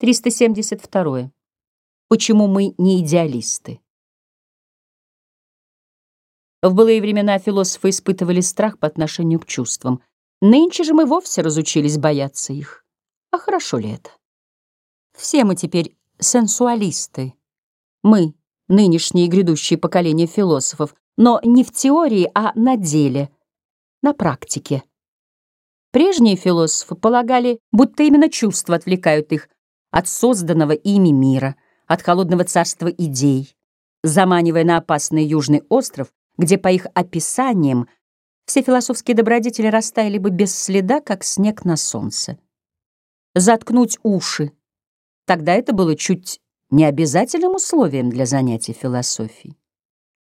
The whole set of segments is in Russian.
372. Почему мы не идеалисты? В былые времена философы испытывали страх по отношению к чувствам. Нынче же мы вовсе разучились бояться их. А хорошо ли это? Все мы теперь сенсуалисты. Мы, нынешние и грядущие поколения философов, но не в теории, а на деле, на практике. Прежние философы полагали, будто именно чувства отвлекают их от созданного ими мира, от холодного царства идей, заманивая на опасный южный остров, где, по их описаниям, все философские добродетели растаяли бы без следа, как снег на солнце. Заткнуть уши. Тогда это было чуть необязательным условием для занятий философией.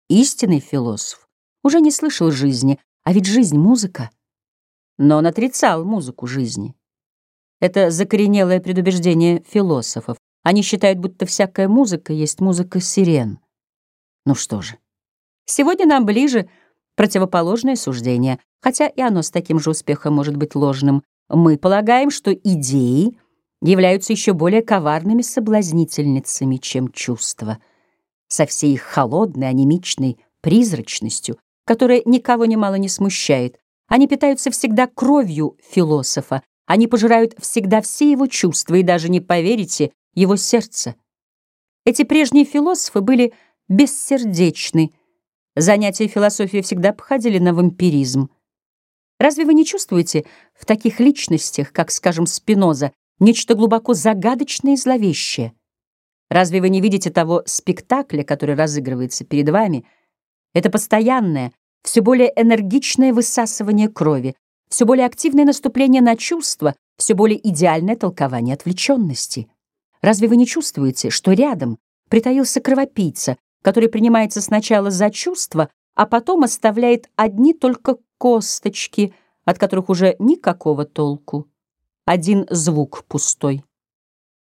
Истинный философ уже не слышал жизни, а ведь жизнь — музыка. Но он отрицал музыку жизни. Это закоренелое предубеждение философов. Они считают, будто всякая музыка есть музыка сирен. Ну что же, сегодня нам ближе противоположное суждение, хотя и оно с таким же успехом может быть ложным. Мы полагаем, что идеи являются еще более коварными соблазнительницами, чем чувства, со всей их холодной, анемичной призрачностью, которая никого немало не смущает. Они питаются всегда кровью философа, они пожирают всегда все его чувства и даже, не поверите, его сердце. Эти прежние философы были бессердечны. Занятия философией всегда походили на вампиризм. Разве вы не чувствуете в таких личностях, как, скажем, Спиноза, нечто глубоко загадочное и зловещее? Разве вы не видите того спектакля, который разыгрывается перед вами? Это постоянное, все более энергичное высасывание крови, все более активное наступление на чувства, все более идеальное толкование отвлеченности. Разве вы не чувствуете, что рядом притаился кровопийца, который принимается сначала за чувства, а потом оставляет одни только косточки, от которых уже никакого толку? Один звук пустой.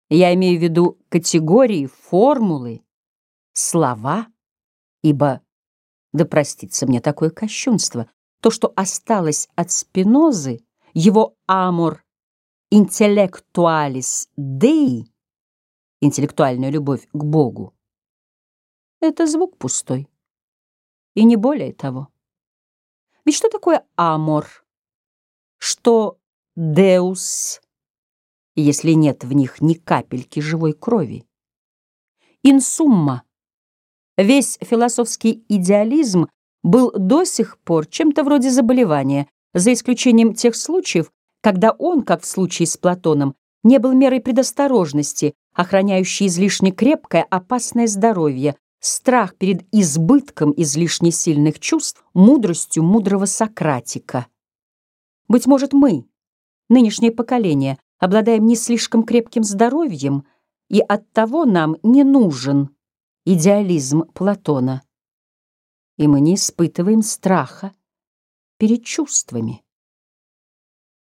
Я имею в виду категории, формулы, слова, ибо, да простится мне такое кощунство, то, что осталось от Спинозы, его амор интеллектуалис Dei, интеллектуальная любовь к Богу, это звук пустой. И не более того. Ведь что такое амор? Что деус, если нет в них ни капельки живой крови? Инсумма. Весь философский идеализм был до сих пор чем-то вроде заболевания, за исключением тех случаев, когда он, как в случае с Платоном, не был мерой предосторожности, охраняющей излишне крепкое, опасное здоровье, страх перед избытком излишне сильных чувств, мудростью мудрого Сократика. Быть может, мы, нынешнее поколение, обладаем не слишком крепким здоровьем, и оттого нам не нужен идеализм Платона и мы не испытываем страха перед чувствами.